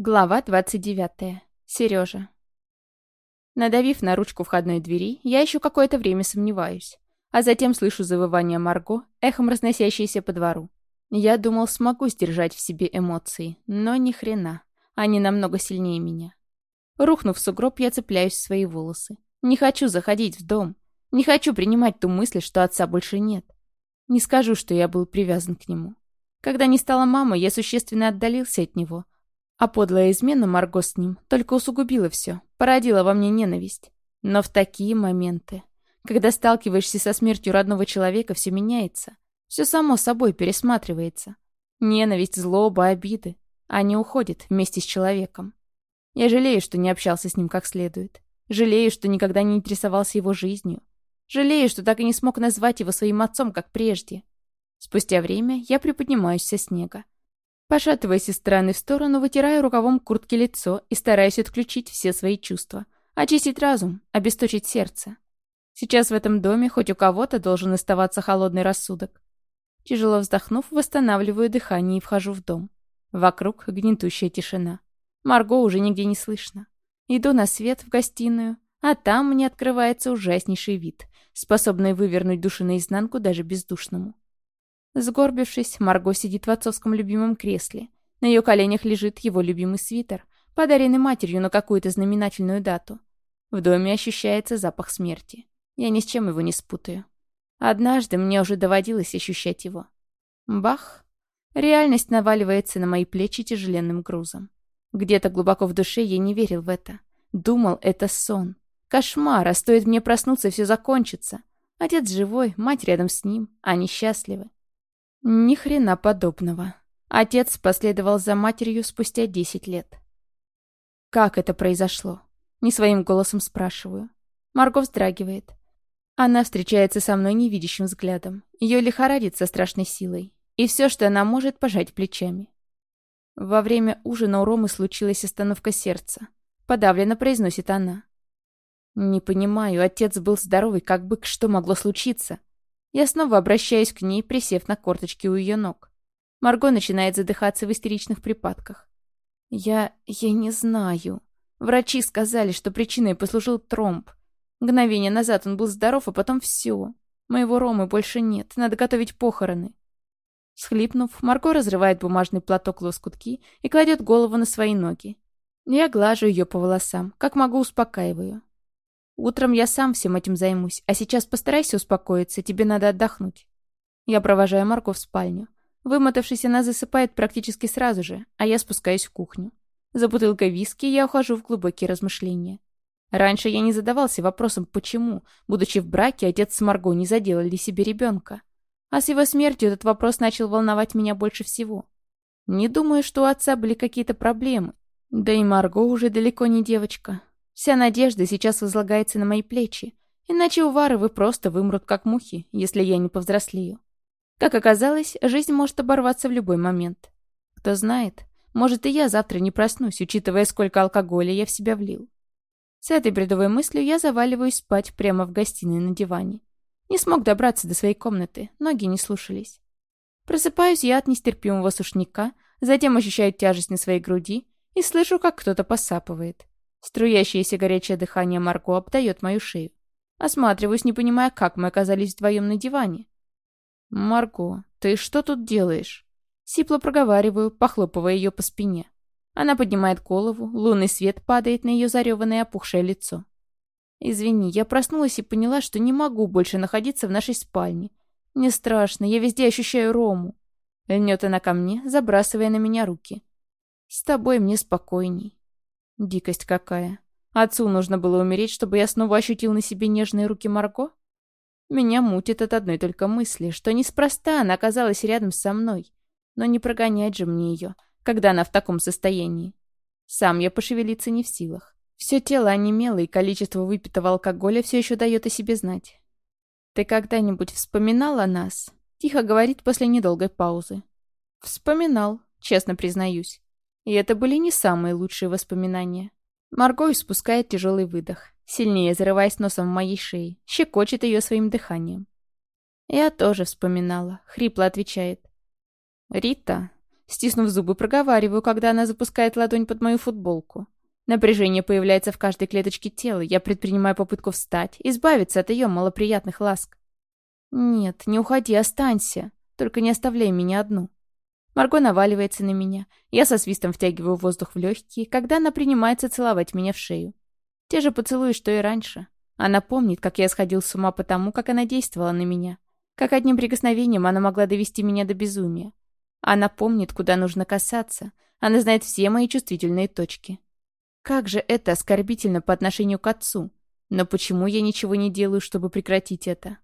Глава 29. Сережа. Надавив на ручку входной двери, я еще какое-то время сомневаюсь, а затем слышу завывание Марго, эхом разносящееся по двору. Я думал, смогу сдержать в себе эмоции, но ни хрена. Они намного сильнее меня. Рухнув в сугроб, я цепляюсь в свои волосы. Не хочу заходить в дом. Не хочу принимать ту мысль, что отца больше нет. Не скажу, что я был привязан к нему. Когда не стала мамой, я существенно отдалился от него — а подлая измена Марго с ним только усугубила все, породила во мне ненависть. Но в такие моменты, когда сталкиваешься со смертью родного человека, все меняется. Все само собой пересматривается. Ненависть, злоба, обиды. Они уходят вместе с человеком. Я жалею, что не общался с ним как следует. Жалею, что никогда не интересовался его жизнью. Жалею, что так и не смог назвать его своим отцом, как прежде. Спустя время я приподнимаюсь со снега. Пошатываясь из стороны в сторону, вытираю рукавом куртки лицо и стараюсь отключить все свои чувства. Очистить разум, обесточить сердце. Сейчас в этом доме хоть у кого-то должен оставаться холодный рассудок. Тяжело вздохнув, восстанавливаю дыхание и вхожу в дом. Вокруг гнетущая тишина. Марго уже нигде не слышно. Иду на свет в гостиную, а там мне открывается ужаснейший вид, способный вывернуть душу наизнанку даже бездушному. Сгорбившись, Марго сидит в отцовском любимом кресле. На ее коленях лежит его любимый свитер, подаренный матерью на какую-то знаменательную дату. В доме ощущается запах смерти. Я ни с чем его не спутаю. Однажды мне уже доводилось ощущать его. Бах! Реальность наваливается на мои плечи тяжеленным грузом. Где-то глубоко в душе я не верил в это. Думал, это сон. Кошмар, а стоит мне проснуться, все закончится. Отец живой, мать рядом с ним, они счастливы. Ни хрена подобного. Отец последовал за матерью спустя десять лет. Как это произошло? Не своим голосом спрашиваю. Марго вздрагивает. Она встречается со мной невидящим взглядом. Ее лихорадит со страшной силой. И все, что она может, пожать плечами. Во время ужина у Ромы случилась остановка сердца. Подавленно произносит она. Не понимаю, отец был здоровый, как бы что могло случиться? Я снова обращаюсь к ней, присев на корточки у ее ног. Марго начинает задыхаться в истеричных припадках. Я... я не знаю. Врачи сказали, что причиной послужил тромб. Мгновение назад он был здоров, а потом все. Моего Ромы больше нет, надо готовить похороны. Схлипнув, Марго разрывает бумажный платок лоскутки и кладет голову на свои ноги. Я глажу ее по волосам, как могу успокаиваю. Утром я сам всем этим займусь, а сейчас постарайся успокоиться, тебе надо отдохнуть. Я провожаю Марко в спальню. Вымотавшись, она засыпает практически сразу же, а я спускаюсь в кухню. За бутылкой виски я ухожу в глубокие размышления. Раньше я не задавался вопросом, почему, будучи в браке, отец с Марго не заделали себе ребенка. А с его смертью этот вопрос начал волновать меня больше всего. Не думаю, что у отца были какие-то проблемы. Да и Марго уже далеко не девочка. Вся надежда сейчас возлагается на мои плечи, иначе у Варовы просто вымрут как мухи, если я не повзрослею. Как оказалось, жизнь может оборваться в любой момент. Кто знает, может и я завтра не проснусь, учитывая, сколько алкоголя я в себя влил. С этой бредовой мыслью я заваливаюсь спать прямо в гостиной на диване. Не смог добраться до своей комнаты, ноги не слушались. Просыпаюсь я от нестерпимого сушняка, затем ощущаю тяжесть на своей груди и слышу, как кто-то посапывает. Струящееся горячее дыхание Марго обдает мою шею. Осматриваюсь, не понимая, как мы оказались вдвоем на диване. «Марго, ты что тут делаешь?» Сипло проговариваю, похлопывая ее по спине. Она поднимает голову, лунный свет падает на ее зареванное опухшее лицо. «Извини, я проснулась и поняла, что не могу больше находиться в нашей спальне. Мне страшно, я везде ощущаю Рому». Льнет она ко мне, забрасывая на меня руки. «С тобой мне спокойней». Дикость какая. Отцу нужно было умереть, чтобы я снова ощутил на себе нежные руки Марго? Меня мутит от одной только мысли, что неспроста она оказалась рядом со мной. Но не прогонять же мне ее, когда она в таком состоянии. Сам я пошевелиться не в силах. Все тело онемело, и количество выпитого алкоголя все еще дает о себе знать. «Ты когда-нибудь вспоминал о нас?» Тихо говорит после недолгой паузы. «Вспоминал, честно признаюсь. И это были не самые лучшие воспоминания. Марго испускает тяжелый выдох, сильнее зарываясь носом в моей шее, щекочет ее своим дыханием. Я тоже вспоминала, хрипло отвечает. «Рита, Стиснув зубы, проговариваю, когда она запускает ладонь под мою футболку. Напряжение появляется в каждой клеточке тела. Я предпринимаю попытку встать, избавиться от ее малоприятных ласк. «Нет, не уходи, останься. Только не оставляй меня одну». Марго наваливается на меня. Я со свистом втягиваю воздух в легкие, когда она принимается целовать меня в шею. Те же поцелуи, что и раньше. Она помнит, как я сходил с ума потому, как она действовала на меня. Как одним прикосновением она могла довести меня до безумия. Она помнит, куда нужно касаться. Она знает все мои чувствительные точки. Как же это оскорбительно по отношению к отцу. Но почему я ничего не делаю, чтобы прекратить это?